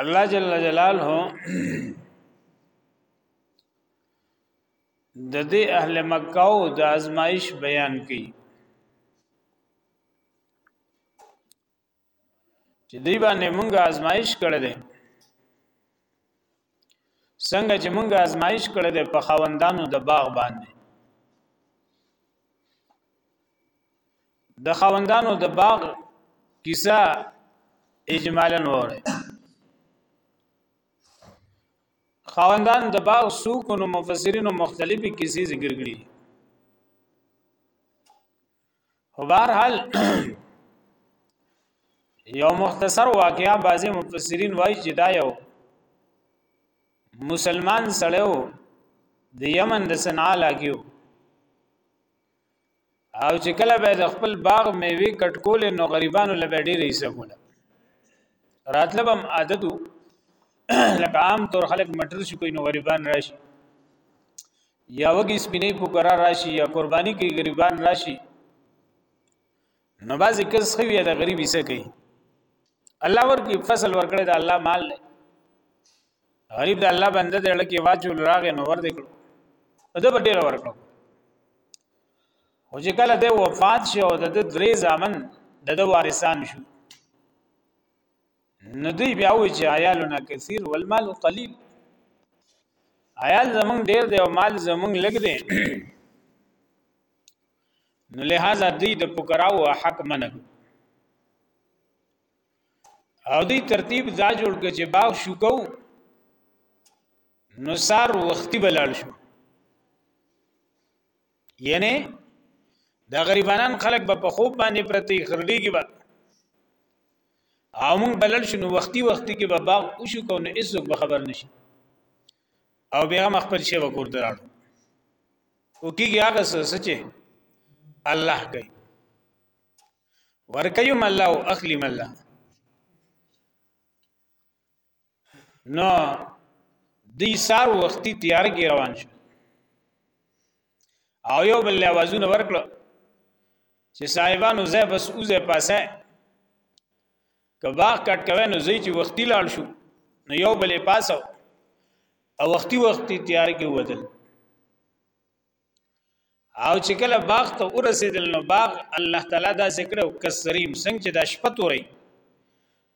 الله جل جلاله د دې اهل مکه او د ازمایش بیان کړي چې دی باندې مونږه ازمایش کړل دي څنګه چې مونږه ازمایش کړل دي په خواندانو د باغ باندې د خاوندانو د باغ کیسه اجمالا وره خاوندان د باغ سوق او مفسرینو مختلفي کیسې ذکر کړي خو بهر حال یو مختصر واقعا بعضی مفسرین وایي چې دا یو مسلمان سړیو د یمن د صنعا لاګیو او چې کله به د خپل باغ میوه کټکول نو غریبانو لبه ډیر حصہ کوله راتلبم عادت لکه عام طور خلک مټر شي کوي نو غریبان راشي یا وګي سپینې پوکرا راشي یا قرباني کوي غریبان راشي نو بازي کس خوي د غریبي څه کوي الله ورکی فصل ورکړي د الله مال دی غریب د الله بنده دی لکه واجو راغې نو ور دې کړو دا به ډیر ورکړو او چې کله د وفات شو او د درې ځامن د د وارثان شو نو دوی بیا وی چې عیالنا کثیر والمال قلیل عیال زمونږ ډیر دی او مال زمونږ لږ دی نو لہذا دوی د فقراو حق منګو او دی ترتیب ځا جوړ کړ چې باغ شو کو نو سار وختي بلل شو یعنی دا غریبانان خلک به په خوب باندې پرتی خرديږي به او مونږ بلل شنو وختي وختي کې به باغ وشو کو نو هیڅوک به خبر نشي او بیا مخ پر شی وکور دراړو او کیږي هغه سچې الله کوي ورکيم الله او اخلم الله نو دی سار وختي تیار کې روان شو او یو بل لوازونه ورکړو چې صاحبانو زه بس اوزه پاسه کباغ کټ کوي نو زی چې وختي لاړ شو نو یو بل پاسو او وختي وختي تیار کې ودل او چې کله باغ ته ورسېدل نو باغ الله تعالی دا ذکر او کسریم څنګه چې د شپه توري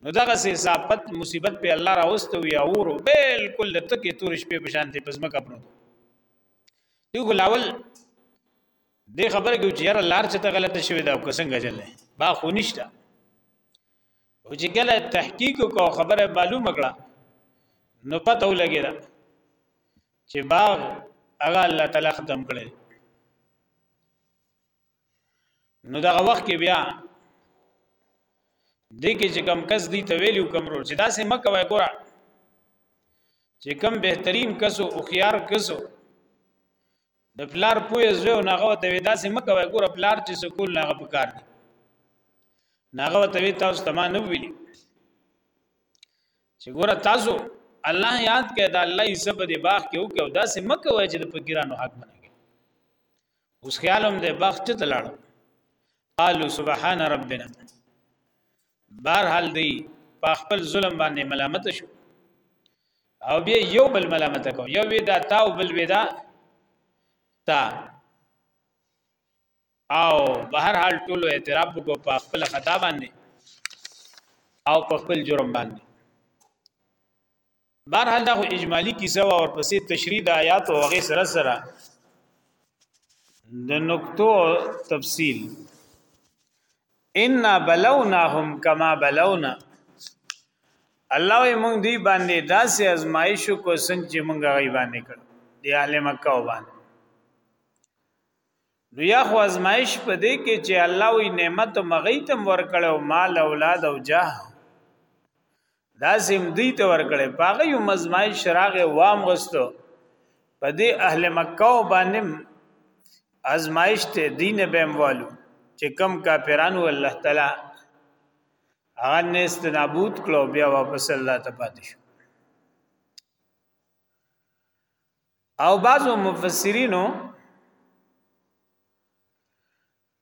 نو دغه سي صافت مصیبت په الله راوستو وی اورو بالکل تکي تور شپې په شان ته پزما کا پروت دی ګلاول دې خبره کې چې یاره لار چې ته غلطه شوې ده او کسنګ جلې با خو نشته او چې ګله تحقیق کو خبره معلومه کړه نو پته ولګی دا چې باغ هغه الله تعالی ختم کړي نو دغه وخت کې بیا د کې چې کم کس دی ته ویلو کم رول چې دا سه مکه وای ګوره چې کم بهترین کسو او خيار کسو د پلار پوی زو ناغه ته ودا سه مکه وای ګوره پلار چې سکول ناغه پکار دی ناغه ته وی تاسو تمام نه ویلی چې ګوره تاسو الله یاد کړئ دا الله یې سب دې باغ کې وکړو دا سه مکه وای چې د فقیرانو حق منګي اوس خیالم دې باغ چې تلاړ قالو سبحان ربنا بار حال دی په خپل ظلم باندې ملامت شو او بیا یو بل ملامت کو یو ودا تا او بل ودا تا او به هر حال ټولو اعتراف وکړو په خپل خطا باندې او په خپل جرم باندې بهرحال دا خو اجمالی کیسه او ورپسې تشریح د آیات او هغه سره سره د نقطو تفصیل ان بلوناهم کما بلونا الله یې مونږ دی باندې داسې ازمایش کو څنګه چې مونږ غي باندې کړ دی اهل مکه باندې نو یا خو ازمایش په دې کې چې الله وی نعمت مغی تم ورکړ او مال اولاد او جاه دا سیم دی ته ورکړ پاغه یو مزمای شراغ وام غستو په دې اهل مکه باندې ازمایش ته دین بهم والو چې کم کافرانو الله تعالی هغه نست نابود کړو بیا واپس الله ته پاتې شو او بعضو مفسرینو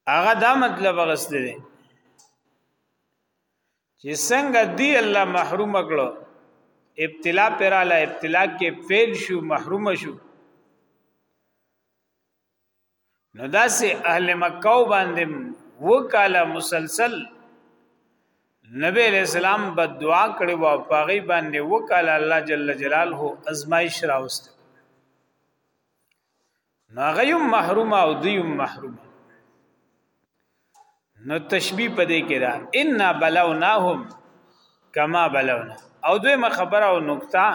هغه دا مطلب غسته دي چې څنګه دی الله محروم کړو ابتلا پراله ابتلا کې فیل شو محروم شو نو داسې اهل مکه باندې وکاله مسلسل نبی علیہ السلام بد دعا کړې و پاغي باندې وکاله الله جل جلاله ازمایش راوست نو غيوم محروم او ديوم محروم نو تشبیه پدې کې دا ان بلوناهم کما بلونا او دویمه خبره او نقطه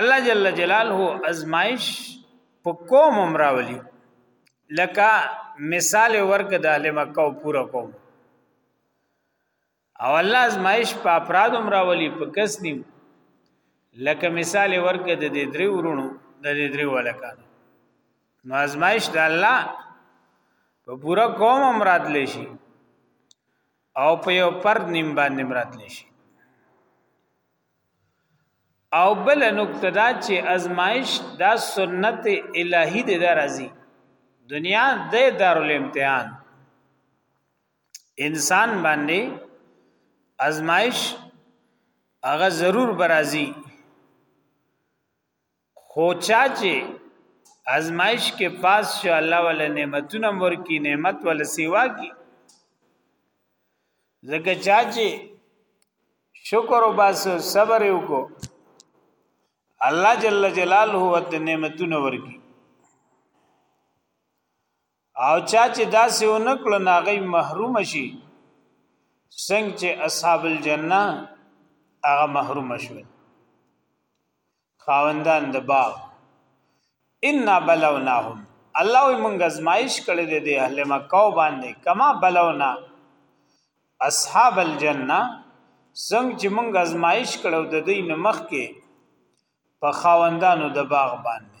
الله جل جلاله ازمایش په قوم امراولي لکه مثال ورک د اهل مکه او پورا قوم او الله ازمایش په افراد امراولي په کس نیم لکه مثال ورک د دې درې ورونو د دې درې ولکان نو ازمایش د الله په پورا قوم امراد لشي او په یو پر نیم باندې امراد لشي او بل نقطه دا چې ازمایش دا سنت الهی دی درازي دنیا د دارل امتحان انسان باندې ازمایش هغه ضرور برازي خو چا چې ازمایش کې پاس شو الله ول نعمتونه ورکی نعمت ول سیوا کی زکه چا چې شکر او باس صبر وکړو الله جل جلاله ود نعمتونه ورکی او چا چې داسې ونکړو ناغي محروم شي څنګه چې اصحاب الجنه هغه محروم شول خاوندان د باغ ان بلوناهم الله وي مونږ ازمایش کړی دی د اهل مکه باندې کما بلونا اصحاب الجنه څنګه چې مونږ ازمایش کړو د دین مخ کې په خاوندانو د باغ باندې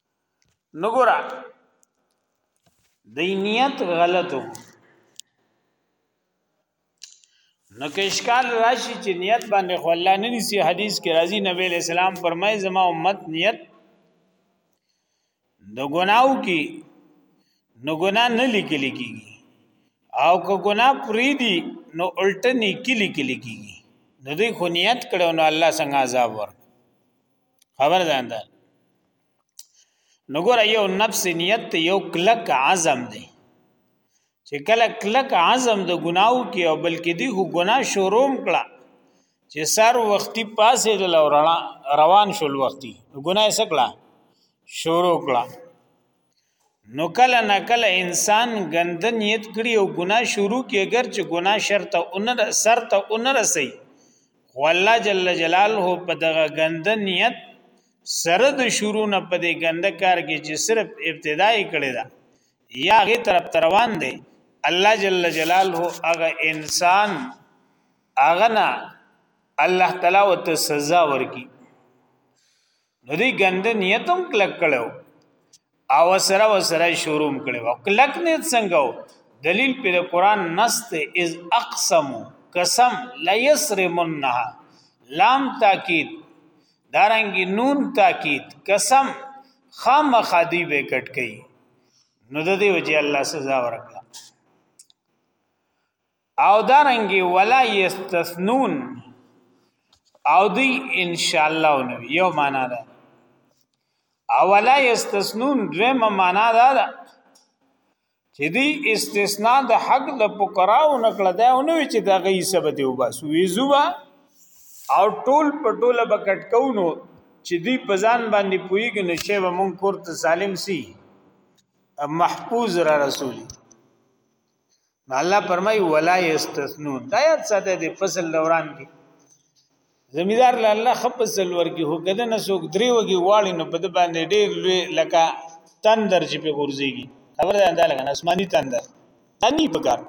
نګورا د نیت غلطو نو کې اشکال راشي چې نیت باندې خو الله نه نسی حدیث کې راځي نبی اسلام فرمایي زما امت نیت د ګناو کې نو ګنا نه لیکل کیږي او که ګنا پری دي نو الټه نیکی لیکل کیږي نو دوی خو نیت کړو نو الله څنګه عذاب ور خبر ځان ده نو ګور یو نفس نیت یو کلک عزم دی چې کله کلک عزم د ګناو کې او بلکې دی هو ګنا شوروم کړه چې سر وختي پاسې د روان شول وختي ګنا یې سکړه شروع کړه نو کله نه کله انسان غند نیت کړي او ګناه شروع کړي اگر چې ګناه شرط اون سر ته اون رسي خو الله جل جلاله په دغه غند نیت سره د شروع نه په دې غند کار کې چې صرف ابتدایي کړي دا یا غي طرف روان دي الله جل جلاله هغه انسان هغه نه الله تعالی وت سزا ورکي نو دی ګند نیت هم کلک کړو او سره و سره شروع کړو کلک نیت څنګه دلیل په قران نست از اقسم قسم لا یسرمنها لام تاکید دارنګي نون تاکید قسم خام خادی به کټ کئ نو د دې وجه الله سزا ورکړه او دارنګي ولا یستثنون او دی ان شاء الله نو یو معنا ده او ولا یستثنون دویمه معنا ده چې دی استثناء د حق د فقراو نکړه دا نو چې دا غي سبته وباسو ویزوبا او ټول پټوله بکټ کوونو چې دی په ځان باندې پویګ نشه و مونږ کوړه سالم سی محفوظ را رسولي نو الله فرمای ولا یستثنون دا یاد ساته د فصل دوران کې زمیدار له الله خپل ورګي هو کده نه سوک درې وګي واړي نو په د باندې ډېر لوی لکه تندر چې په ګورځيږي خبر ده انده لګنه آسماني تندر تني پکار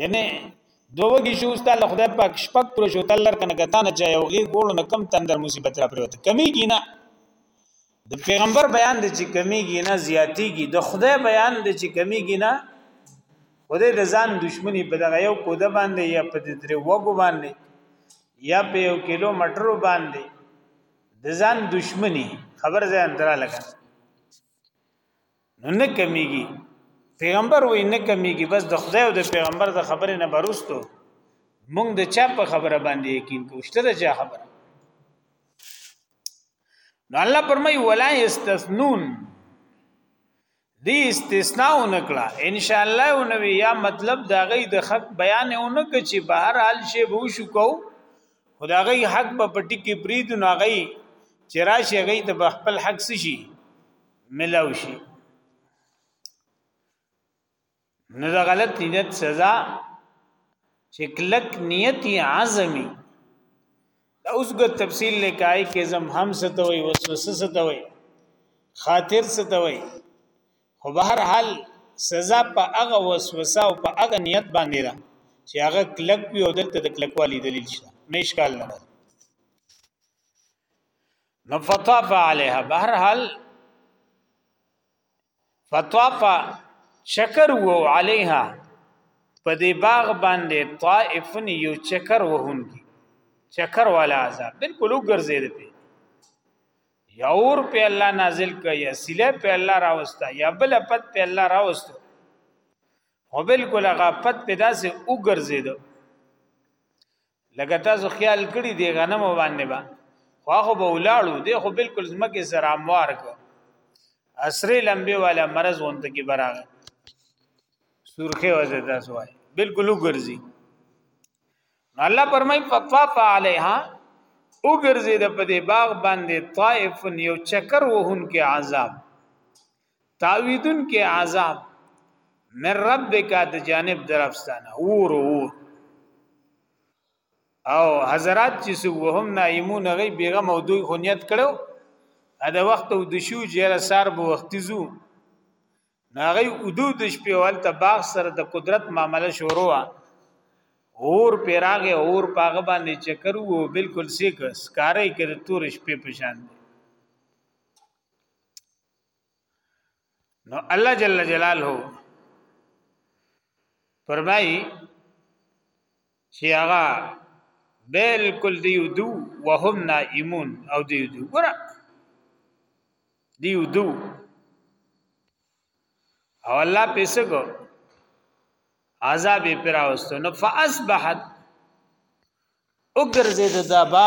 یعنی دوږي شو ست له خدای پاک شپک پر شو تلر کنه کتان چا یو غي ګول نه کم تندر مصیبت را پروت کمی کینا د پیغمبر بیان د چې کمیږي نه زیاتیږي د خدای بیان د چې کمیږي نه خدای د ځان دشمنی په دغه یو کوده باندې یا په دې درې وګو باندې یا په یو کیلو مټرو باندې د ځان دشمنی خبر ځان درا لګا نو نه کمیږي پیغمبر وای نه کمیږي بس د خدای او د پیغمبر د خبرې نه بروستو مونږ د چا په خبره باندې یقین کوشته د چا خبره نو الله پرمای ولا استثنون دی استثناء نکړه ان شاء الله او نبی یا مطلب دا غي د حق بیان او نه کچي بهر حال شی وو شو کو خدا غي حق په پټی کې برید نه غي چرا شي غي د خپل حق شي ملاوي شي نو دا غلط نیت سزا چې کلک نیت عزمي دا اوس ګر تفصیل لیکای کې زم هم ستوي وسوسه ستوي خاطر ستوي خو بهر حال سزا په هغه وسوسه او په هغه نیت باندې ده چې هغه کلک وي او دلته د کلکوالي دلیل شته مشکل نه نو فطاف علیها بهر حال فطاف چکر وو علیها په دې باغ باندې طائفن یو چکر وهونکی چکر والا عذاب بالکل وګرځید په یور په الله نازل ک یا سله په الله راوستا یا بل پد په الله راوستا او بالکل هغه پد په داسې وګرځید لکه تاسو خیال کړی دی غنم باندې با خو خو به ولاړو دی خو بالکل زمکه سره اموار کو اسری لمبه والا مرز وند کی براغه سورخه وځه تاسو وای بالکل وګرځي الله پرمای فطاف علیها وګرځي د په دې باغ باندې طائف یو چکر وهون کې عذاب تاویدن کې عذاب من ربک د جانب درفستانه اور اور او حضرات چې سو وهم نایمون غي بیغه موضوع خنیت کړو دا وخت او د شو جره سار بو وخت زو ناغي اودو د شپې ول ته باغ سره د قدرت معاملې شروع اور پیراغه اور پاغه باندې چکر وو بالکل سیک سکارې کړ تور شپې پشان دی نو الله جل جلاله فرمایي چې هغه بالکل دیو دو وهم نائمون او دیو دو ګره دیو دو او الله پیسه کو عذاب پر اوستو نو فاصبحت وګرځید دا با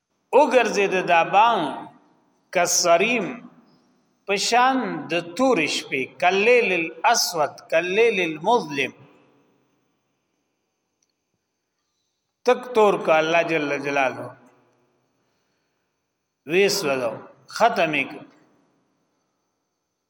او ګرځید دا بان کسریم پشان د تور شپې کلیل الاسود کلیل المظلم تک تور کا الله جل جلاله ویس ولو ختمې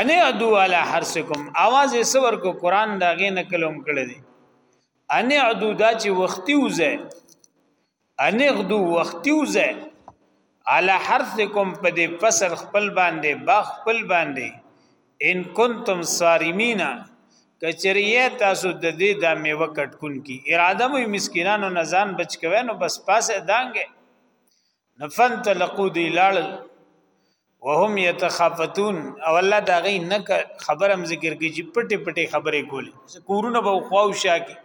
ان ادو علی حرسکم आवाज یې سور کو قران دا غې نه کلم کړی دی ان ادو دا چې وختي وزه ان غدو وختي وزه علی حرسکم په دې فصل خپل باندې با خپل باندې ان کنتم صارمینا کچریه تاسو د دې د میوه کټکون کی اراده مې مسکینانو نزان بچ کوي نو بس پاسه دانګه نفن تلقو دی لاړ وهم يتخافتون او الله دا غي نه خبرم ذکر کی چې پټه پټه خبره کولی کورونه به خواو شاکي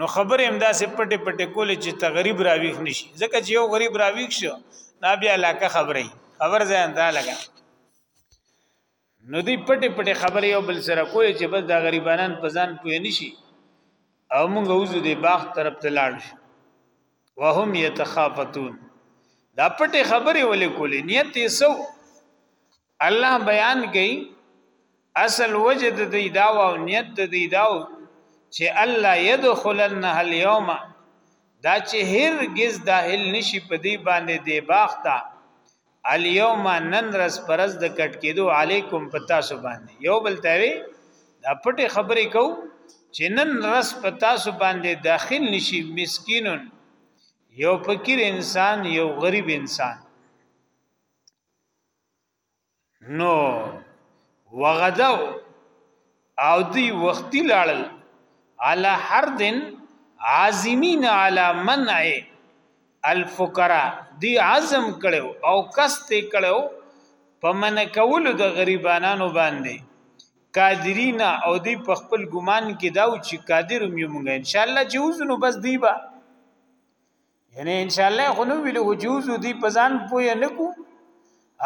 نو خبره هم دا سه پټه پټه کولی چې تغریب راویخ نشي ځکه چې یو غریب راویخ شو نا بیا علاقه خبره خبر ځان دا لګا نو دی پټه پټه خبرې یو بل سره کوی چې بس دا غریبانان په ځان پوه نشي او موږ اوزو دی باغ طرف ته لاړ شو وهم یتخافتون دا پټه خبرې ولې کولې نیت یې سو الله بیان کړي اصل وجد دی دا او نیت دی دا چې الله يدخلن هل یوم دا چې هرگز داخل نشي په دی باندې دی باغ ته الیوم نن رس پرز د کټ کېدو علیکم پتا سو باندې یو بل ته وی دا پټه خبرې کو چې نن رس پتا سو باندې داخل نشي مسکینون یو فقیر انسان یو غریب انسان نو وغدو او دی وختی لاړل علا حردن عازمین علا منع الفقراء دی عزم کړو او کست کړو په من کول د غریبانو باندې قادرین او دی په خپل ګمان کې داو چې قادر مې مونږ ان شاء الله چې وزنو بس دی با یعنی ان شاء الله خو نو ویل وجوز دی پزان پوی نه کو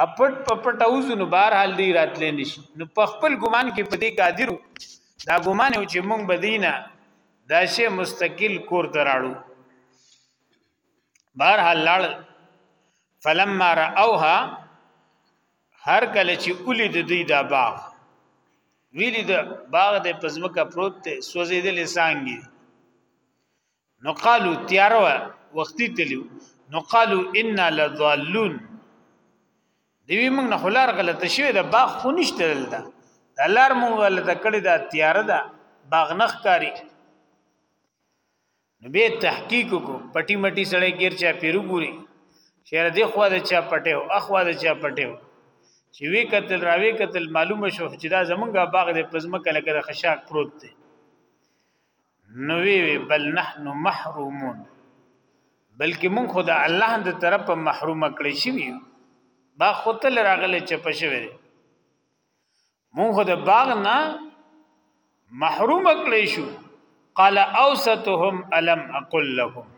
اپټ پپټ اوز نو بهر حال دی راتلې نشي نو په خپل ګمان کې پدې قادر دا ګمان او چې مونږ بدینه دا شی مستقل کور دراړو بهر حال لاړ فلما راوها هر کله چې اولی د دوی دا باغ ویلی د باغ د پزمکه پروت ته سوزیدل سانګي نو قالو تیار وختي تلیو نو قالو ان لضالون دیوی موږ نه خلار غلطه شوی دا باغ خو نشته دلته دا لار موږ غلطه کړی دا تیار ده باغ نخ کاری نو به تحقیق کو پټی مټی سړی غیر چا پیرو ګوري شهر دی خو د چا پټه او اخوا د چا پټه چې وی قتل راوی قتل معلومه شو چې دا زمونږه باغ د پزما کله کله خشاک پروت دی نوې وی بل نحن محرومون بلکې مونږ خو د الله د طرفه محروم کړی شي با خپل راغله چپ شوی مونږ خو د باغ نه محروم کړی شو قال اوسطهم الم اقل لهم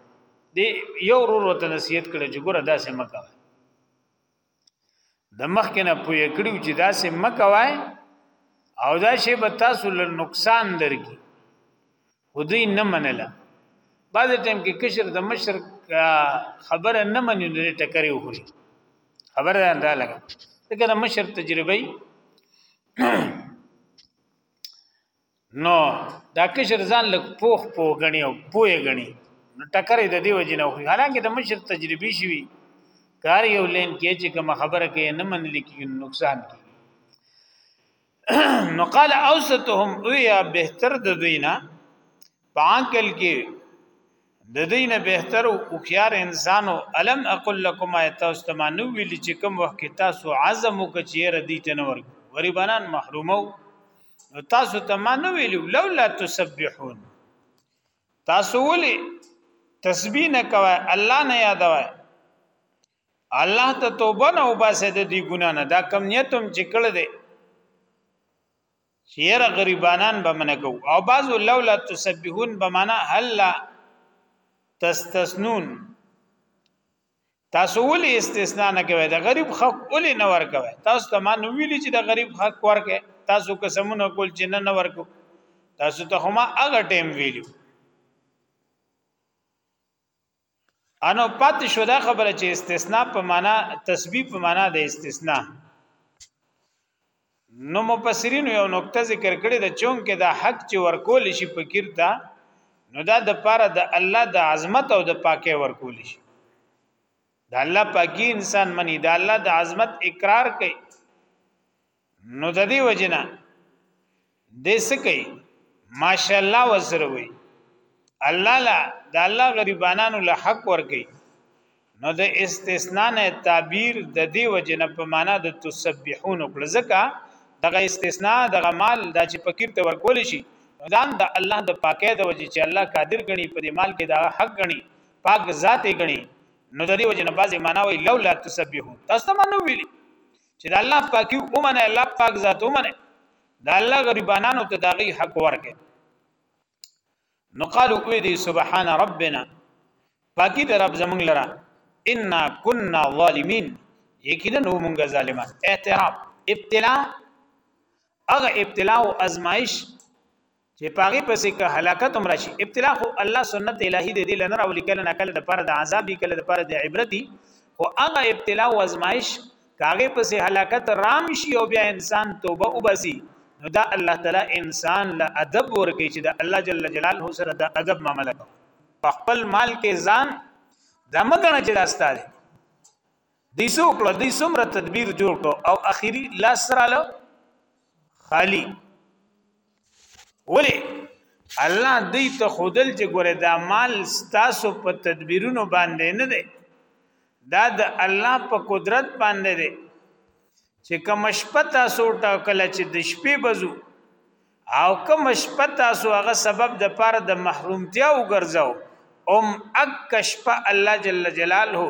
دی یو ورور ته نصیحت کړی چې ګوره داسې مکه د مخکې نه پوهې کړیو چې دا سه مکوای او دا شی به تاسو له نقصان درکې خودی نه منله بعد ټیم کې کشر د مشر خبره نه مني نو ټکرې وخوري خبره دا لګه دا مشر تجربه نو دا کشر ځان لک پوخ پو غني او پوي غني نو ټکرې د دې وجنه خو حالانکه د مشر تجربي شي کار یو لین کې چې کوم خبره کې نه منل کې نقصان کې نو قال اوسطهم او یا بهتر د دوینا پانکل کې د دین بهتر او هوښیار انسانو الم اقل لكم ایتاست ما نو ویل چې کوم وخت کې تاسو عزم وکړي ردی ته نه ورګو غریبانان محرومو نو تاسو ته ما نو ویل لولا تسبحون تاسو ولي تسبیح نه کوي الله نه یادوي الله ته توبه نه وباسه د دې ګنا نه دا کم نیتم چې کړ دې چیر غریبانان به منه کو او بعض لولا تسبحون بمانا هل تستثنون تاسو ولې استثناء نه کوي د غریب حق ولې نه ورکوي تاسو ته ما نو ویلي چې د غریب حق ورکه تاسو قسمونه کول چې نه نه ورکو تاسو ته هما هغه ټیم ویلو انو پات شو دا خبره چې استثناء په معنا تسبیح په معنا د استثناء نو مفسرین یو نقطه ذکر کړی دا چون کې دا حق چې ورکول شي فقیر ته نو دا د پاره د الله د عظمت او د پاکه ورکول شي دا الله پاکي انسان مني دا الله د عظمت اقرار کوي نو د دې وجنه د سکی ماشاءالله وسره وي الله لا د الله غریبانو له حق ورکي نو د استثناء نه تعبیر د دې وجنه په معنا د تسبحون کړه ځکه دغه استثناء دغه مال د چې فقیر ته ورکول شي ځان د الله د پاکه د وجې چې الله قادر غني په دې مال کې دا حق غني پاک ذات غني نو د دې وجنه بعضی معنا وي لولا تسبحون تاسو ته مانو ویلي چې د الله پاکي ومنه الله پاک ذات ومنه د الله غریبانو ته دغه حق ورکه نو قالو وی دی سبحان ربنا پاکي د رب زمونږ لره ان كنا ظالمين یقینا نو مونږه ظالمان اعتراف ابتلا هغه ابتلا او ازمایش چې پاغي پسې که هلاکت هم راشي ابتلا خو الله سنت الهي دې دې لنر او لیکل نه کله د پر د عذاب کله د پر د عبرتي خو هغه ابتلا او ازمایش کاغه پسې هلاکت رام شي او بیا انسان توبه وباسي نو دا الله تعالی انسان له ادب ورکړي چې د الله جل جلاله سره د ادب معاملې کوي په خپل مال کې ځان د مګنه چې داستاله دی سو کړه دی سمره تدبیر جوړ کړ او اخیری لاس سره له خالی ولی الله دې ته خودل چې ګوره دا مال ستاسو په تدبیرونو باندې نه دی دا د الله په قدرت باندې دی چې کوم شپه تاسو ټاکل چې د شپې بزو او کوم شپه تاسو هغه سبب د پاره د محرومتیا وګرځاو ام اک شپه الله جل جلاله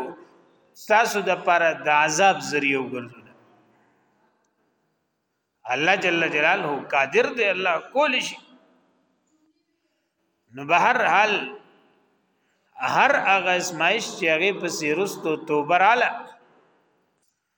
تاسو د پاره د عذاب ذریعہ وګرځول الله جل جلاله قادر دی الله کول شي نو به هر حال هر هغه اسمایش چې هغه په سیرستو توبراله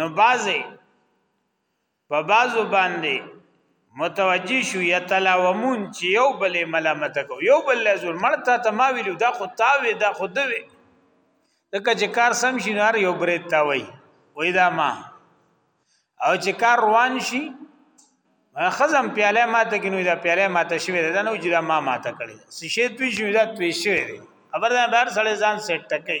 نو بازي په بازو باندې متوجی شو یتلاومون چې یو بلې ملامت کو یو بل زور مړتا ته ما ویلو دا خو تا وی دا خو دوی دکه چې کار سم شي نار یو برید تا وی وای دا ما او چې کار روان شي خزم پیاله ماته کینو دا پیاله ماته شوی دا نو جدا ما ماته کړی سشید پی شوی دا توی شوی خبر ده بهر سړی ځان سیټ ټکې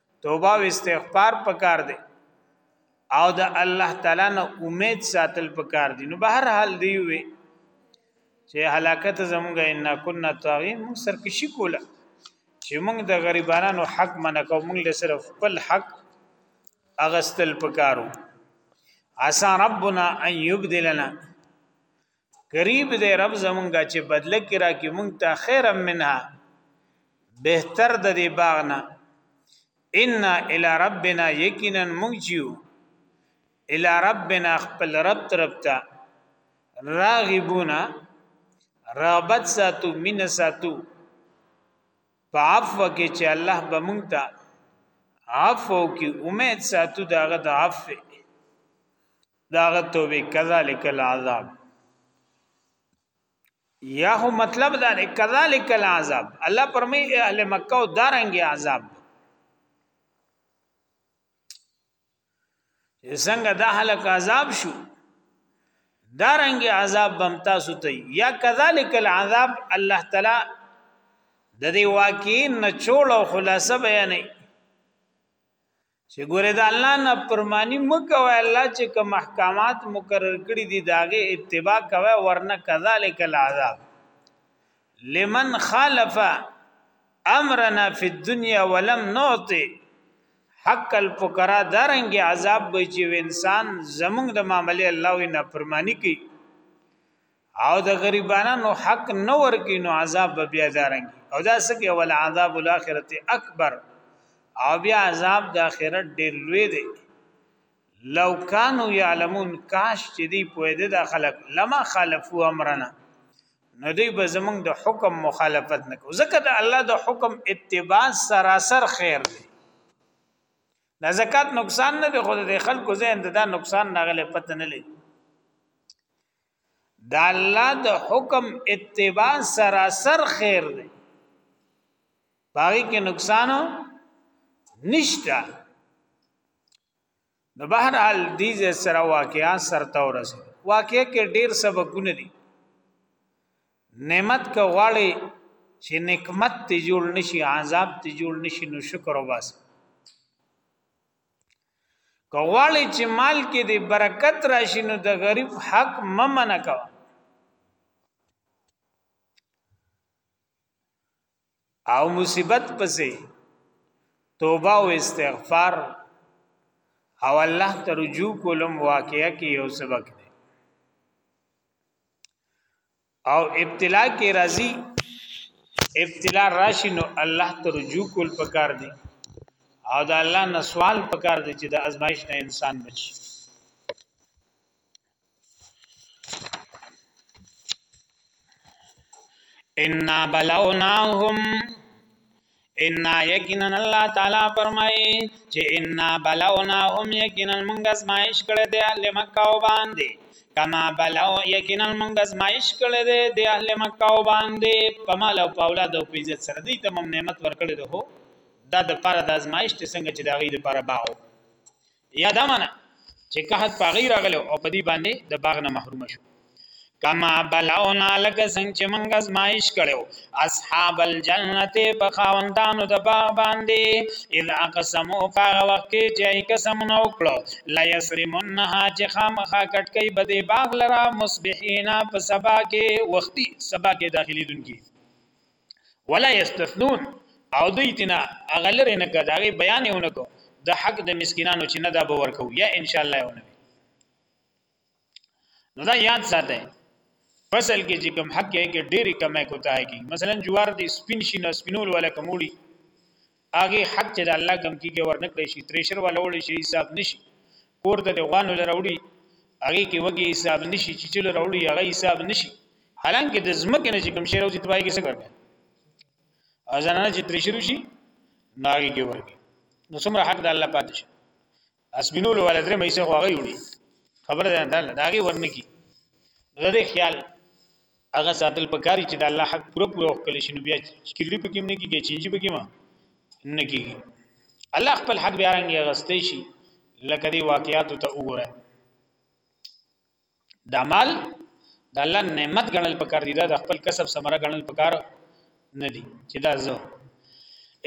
توبه او استغفار پکار دی او د الله تعالی نه امید ساتل پکار دی نو بهر حال دی وی چې هلاکت زمونږ ان كنا طاغین موږ سرکشي کوله چې موږ د غریبانو حق منکو موږ له صرف خپل حق اغستل پکارو عسى ربنا ان يبدلنا قریب دې رب زمونږه چې بدله کې را کې مونږ ته خیر منها بهتر د دې باغ نه ان الى ربنا یقینا مونږ جیو الى ربنا خپل رب طرف ته راغبونا رغبت ساتو مين ساتو په عفو کې چې الله به مونږ ته عفو کې امید ساتو داغه د عفو داغه توبه کذالک العذاب یا هو مطلب دا دی کذالک العذاب الله پرمې اهل مکه او دارنګي عذاب څنګه د هلک عذاب شو دارنګي عذاب بم تاسو ته یا کذالک العذاب الله تعالی د دې واقعي نچول او خلاصه بیانې چې ګوره د الله نه پرمانی مکوه الله چې کوم احکامات مقرر کړی دي داغه اتباع کوه ورنه کذالک العذاب لمن خالف امرنا فی الدنیا ولم نعطي حق الفقراء درنګ عذاب به چې انسان زمونږ د معاملې الله وی نه پرمانی کوي او د غریبانو حق نه ورکی نو عذاب به بیا دارنګ او دا سکه ول عذاب الاخرت اکبر او بیا عذاب د اخرت ډیر لوی دی لو کانوا یعلمون کاش چې دی پوهه د خلق لما خالفو امرنا نو دی به زمونږ د حکم مخالفت نکو ځکه د الله د حکم اتباع سراسر خیر دی د زکات نقصان نه دی خو د خلکو زین د نقصان نه غلې پته نه لګي د الله د حکم اتباع سراسر خیر دی باقی کې نقصان نشته نو بهر حال دې سره واقعا سرته ورسه واقعا کې ډیر سبقونه دي نعمت کو غاړي چې نعمت ته جوړ نشي عذاب ته جوړ نشي نو شکر وباسه کوالی چې مال کې دی برکت راشي نو د غریب حق ممنه کا او مصیبت پسې توبه او استغفار او الله ته رجوع کولم واقعیا کې یو سبق دی او ابتلا کې راځي ابتلا راشي نو الله ته رجوع کول پکار دي او دا الله نه سوال پکار دي چې د ازمایش نه انسان بچي ان بلوناهم ان یقینا الله تعالی فرمایي چې ان بلونا هم یقینا موږ ازمایش کړی دی اهل مکه او باندې کما بلو یقینا موږ ازمایش کړی دی د اهل مکه او باندې په مال او په اولاد او په عزت سره دی ته موږ نعمت ورکړی دی هو دا د پاره د ازمایش ته څنګه چې دا غي د پاره باو یا دا معنا چې قحط په غیر غلو او په دې باندې د باغ نه محروم شو کما بلونا لک څنګه چې موږ ازمایش کړو اصحاب الجنت په خاوندانو د باغ باندې اذ اقسمو فغه وخت کې چې قسم نو کړو لا یسرمنها چې خامخا کټکې بده باغ لرا مصبحینا په سبا کې وختي سبا کې داخلي دونکي ولا یستثنون او دوی تینا هغه لري نه کړه هغه بیان یې ونکو د حق د مسکینانو چې نه دا به ورکو یا ان شاء الله ونه نو دا یاد ساته فصل کې چې کوم حق یې کې ډېری کمه کوتاه کی مثلا جوار دی سپین شي نه سپینول ولا کموړي هغه حق چه د الله کم کیږی ور نه کړی شی تریشر والا وړی شی حساب نشی کور ته د غوانو لره وړی هغه کی وګی حساب نشی چی چلو راوړی هغه حساب نشی حالانکه د زمکه نه چې کوم شی راوځي ته پای کې څه کوي او زنانه چې ترې شروع شي ناګي کې ورګي نو څومره حق د الله پاتې شي اسبینول ولا درې مې څه خواږه وړي خبره ده دا داغي ورنکی دا دې خیال هغه ساتل پکاري چې د الله حق پوره پوره وکړي شنو بیا چکلی پکې نه کیږي چینجی پکې ما نه کیږي الله خپل حق بیا رنګي غستې شي لکه دې واقعیات ته وګوره دا مال د الله نعمت ګڼل پکار دي دا د خپل کسب ثمره ګڼل پکار نه دي چې دا زه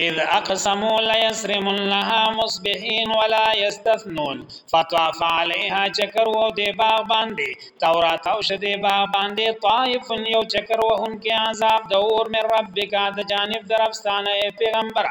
اذ اقسموا لا يسرمنها مصبحين ولا يستثنون فطاف عليها چکر و دې باغ باندې تورات او شه دې باغ باندې طائف یو چکر وهن کې عذاب د اور من ربک د جانب درفستانه پیغمبر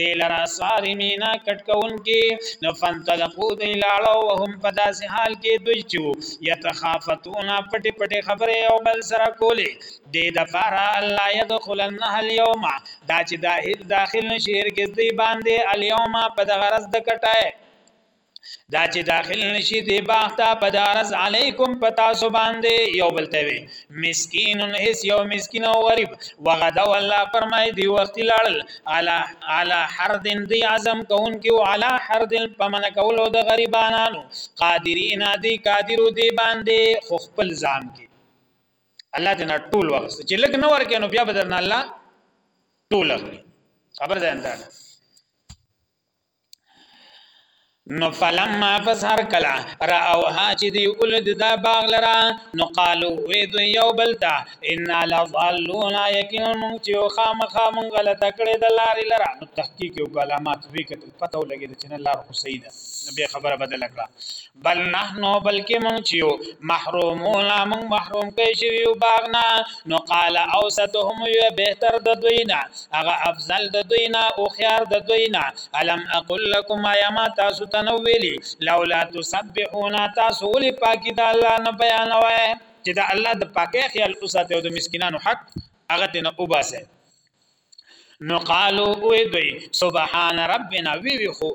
دی لرا صارمینا کټ کون کې نو فنطلقو دی لاړو وهم په داسې حال کې دوی چې یتخافتون پټې پټې خبرې او بل سره کولې دی د فارا الله يدخلنه اليوم دا چې داخل داخل نشي هرګز دی باندې اليوم په دغه ورځ د کټای دا چې داخل نشي دی باغ ته په دارز علیکم پتا سو باندې یو بل ته وي مسکین هیڅ یو مسکین او غریب وغدا والله فرمای دی وخت لاړل علا علا حردن دی اعظم کون کې او علا حردن پمن کولو د غریبانانو قادرین دی قادر دی باندې خو خپل ځان کې الله دې نه ټول وخت چې لګ نه ورکې نو بیا بدرنه الله ټول اخلي خبر ځان ته نو فلما پس هر کلا را او ها چې دی اولد دا باغ لرا نو قالو وی دو یو بلتا ان لظالون یقینا مونږ چې او خامخا مونږ غلط کړې د لارې لرا نو تحقیق او علامات وی کتل پته ولګید چې نه لار خو صحیح ده نو بیا خبره بدل کړه بل نحنو بلکې مونږ چې یو محرومون مونږ محروم کړی شوي یو باغ نه نو قال اوسطهم وی بهتر د دوی نه هغه افضل د دوی نه او خيار د دوی نه الم اقل لكم ایا ما تاسو ته نو ویلي لولا تسبحون تاسو ولې پاکي د الله نه بیانوي چې د الله د پاکي خیال اوساته او د مسکینانو حق هغه ته نه وباسه نو قالو او دوی سبحان ربنا وی وی خو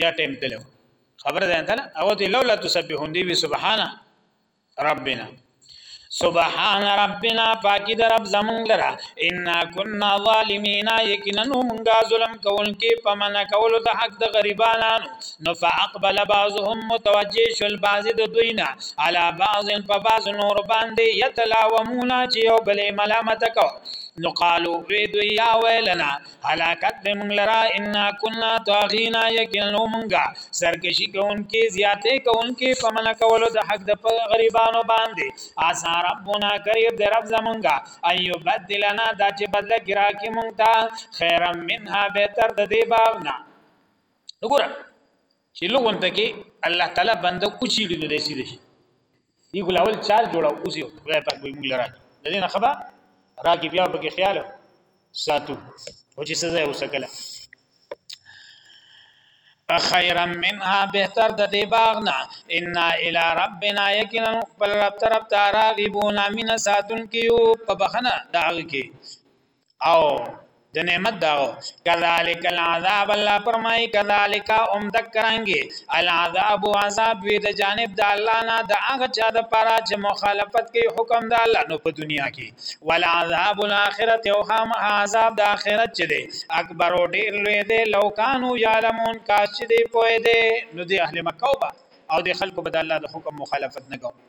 بیا ټیم تلو خبر ده کنه او ته لولا تسبحون دی وی سبحان ربنا سبحان ربنا پاکی در رب زمون لرا انا كنا ظالمین یقینا مونږه ظلم کول کې پمن کول د حق د غریبانو نو فاقبل بعضهم متوجه شل بعض د دوینا علی بعض په بعض نور باندې یتلاومون چې یو بل ملامت کو نو قالو وی دوی یا ویلنا هلاکت دی مونږ لرا انا کنا طاغینا یقینا مونږه سرکشی کوونکې زیاتې کوونکې په منع کولو د حق د غریبانو باندې آسان ربنا قریب دی رب زمونږه ایو بدلنا دا چې بدله کې راکې مونږ ته خیرم منها بهتر د دې باغ نه وګوره چې لوګون ته کې الله تعالی بنده اوچیړي نو دې سیده شي دی ګل اول چار جوړه اوس یو خدای پاک به موږ لراکي د دې نه خبا راکي بیا به کې خیال ساتو او چې سزا وسکله خیرا منها بهتر د دې باغ نه ان الى ربنا یقینا بل رب طرف ته راغبون من ساتون کیو په بخنه داغ کې او د نعمت دا کذالک العذاب الله فرمای کذالک ام ذکرانګي العذاب عذاب وی د جانب د الله نه د هغه چا د پاره چې مخالفت کوي حکم د الله نو په دنیا کې ول عذاب الاخرت او خام عذاب د اخرت چې دی اکبر او ډیر لوی دی لو کانو یعلمون کاش چې دی پوهه دی نو د اهل مکه او د خلکو بد الله د حکم مخالفت نه کوي